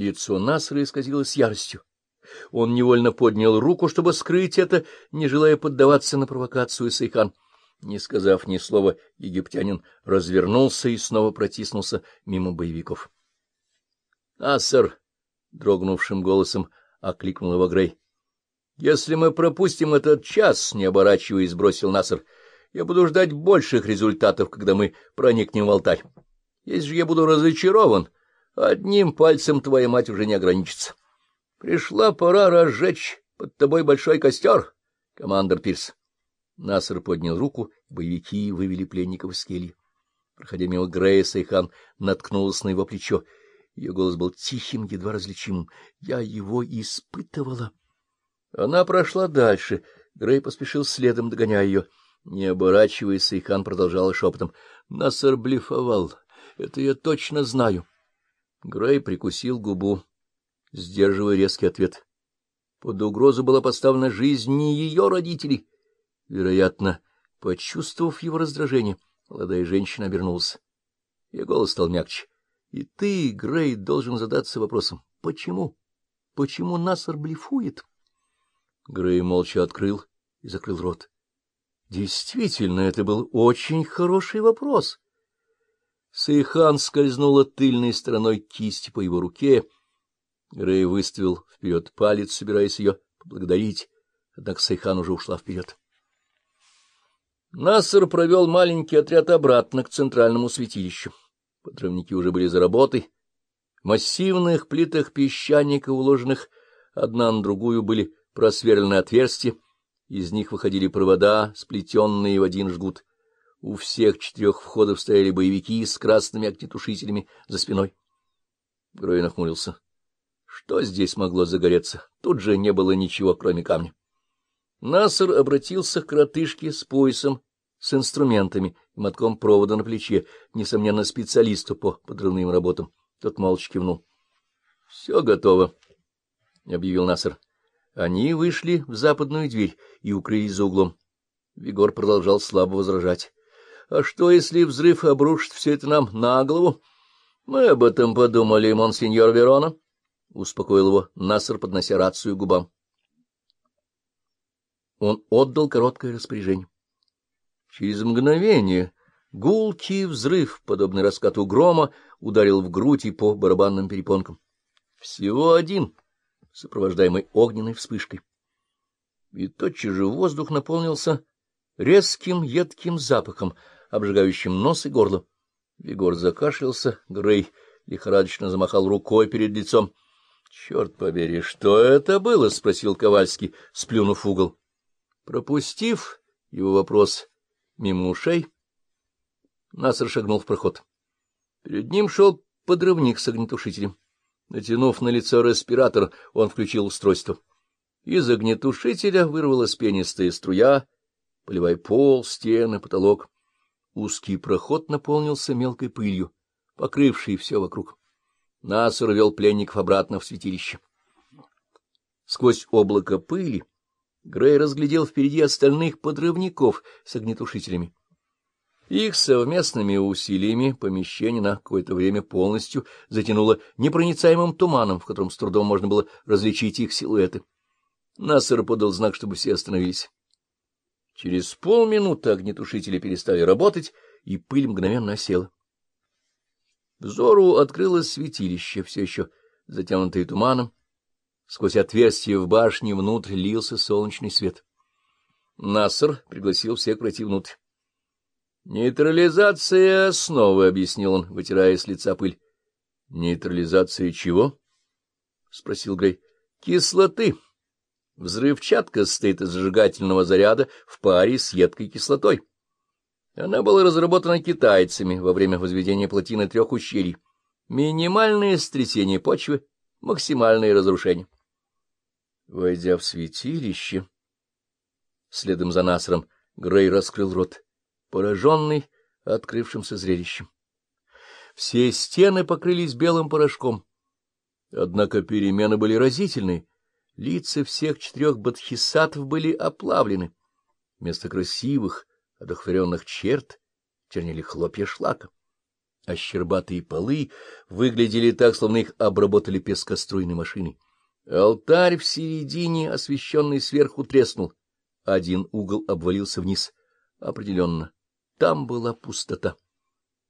Лицо Насера исказилось яростью. Он невольно поднял руку, чтобы скрыть это, не желая поддаваться на провокацию Сайхан. Не сказав ни слова, египтянин развернулся и снова протиснулся мимо боевиков. — Насер! — дрогнувшим голосом окликнул его Грей. — Если мы пропустим этот час, — не оборачиваясь, бросил Насер, — я буду ждать больших результатов, когда мы проникнем в алтарь. Если же я буду разочарован, одним пальцем твоя мать уже не ограничится. Пришла пора разжечь под тобой большой костер, командор Пирс. Насер поднял руку, боевики вывели пленников из кельи. Проходя мимо Грея, Сайхан наткнулась на его плечо. Ее голос был тихим, едва различимым. Я его испытывала. Она прошла дальше. Грей поспешил следом, догоняя ее. Не оборачиваясь, Сайхан продолжала шепотом. — Насер блефовал. Это я точно знаю. Грей прикусил губу, сдерживая резкий ответ. Под угрозу была поставлена жизнь не ее родителей. Вероятно, почувствовав его раздражение, молодая женщина обернулась. Ее голос стал мягче. — И ты, Грей, должен задаться вопросом, почему? Почему Насер блефует? Грей молча открыл и закрыл рот. Действительно, это был очень хороший вопрос. Сейхан скользнула тыльной стороной кисти по его руке. Грей выставил вперед палец, собираясь ее поблагодарить, однако Сейхан уже ушла вперед. Нассер провел маленький отряд обратно к центральному святилищу. Подрывники уже были за работой. В массивных плитах песчаника, уложенных одна на другую, были просверлены отверстия, из них выходили провода, сплетенные в один жгут. У всех четырех входов стояли боевики с красными огнетушителями за спиной. Грой нахмурился. Что здесь могло загореться? Тут же не было ничего, кроме камня. Насар обратился к коротышке с поясом, с инструментами и мотком провода на плече, несомненно, специалисту по подрывным работам. Тот молча кивнул. — Все готово, — объявил Насар. Они вышли в западную дверь и укрылись за углом. Вигор продолжал слабо возражать. — А что, если взрыв обрушит все это нам на голову? — Мы об этом подумали, монсеньор Верона, — успокоил его Насар, поднося рацию губам он отдал короткое распоряжение. Через мгновение гулкий взрыв, подобный раскату грома, ударил в грудь и по барабанным перепонкам. Всего один, сопровождаемый огненной вспышкой. И тотчас же воздух наполнился резким едким запахом, обжигающим нос и горло. Егор закашлялся, Грей лихорадочно замахал рукой перед лицом. — Черт побери, что это было? — спросил Ковальский, сплюнув угол. Пропустив его вопрос мимо ушей, Насар шагнул в проход. Перед ним шел подрывник с огнетушителем. Натянув на лицо респиратор, он включил устройство. Из огнетушителя вырвалась пенистая струя, поливая пол, стены, потолок. Узкий проход наполнился мелкой пылью, покрывшей все вокруг. Насар вел пленников обратно в святилище. Сквозь облако пыли Грей разглядел впереди остальных подрывников с огнетушителями. Их совместными усилиями помещение на какое-то время полностью затянуло непроницаемым туманом, в котором с трудом можно было различить их силуэты. Нассер подал знак, чтобы все остановились. Через полминуты огнетушители перестали работать, и пыль мгновенно осела. Взору открылось святилище, все еще затянутое туманом, Сквозь отверстие в башне внутрь лился солнечный свет. Нассер пригласил всех пройти внутрь. «Нейтрализация основы», — объяснил он, вытирая с лица пыль. «Нейтрализация чего?» — спросил Грей. «Кислоты. Взрывчатка состоит из зажигательного заряда в паре с едкой кислотой. Она была разработана китайцами во время возведения плотины трех ущелий. Минимальное стрясение почвы, максимальное разрушение». Войдя в святилище, следом за Насром, Грей раскрыл рот, пораженный открывшимся зрелищем. Все стены покрылись белым порошком. Однако перемены были разительны. Лица всех четырех бадхисатов были оплавлены. Вместо красивых, одохотворенных черт чернели хлопья шлака. а щербатые полы выглядели так, словно их обработали пескоструйной машиной. Алтарь в середине, освещенный сверху, треснул. Один угол обвалился вниз. Определенно, там была пустота.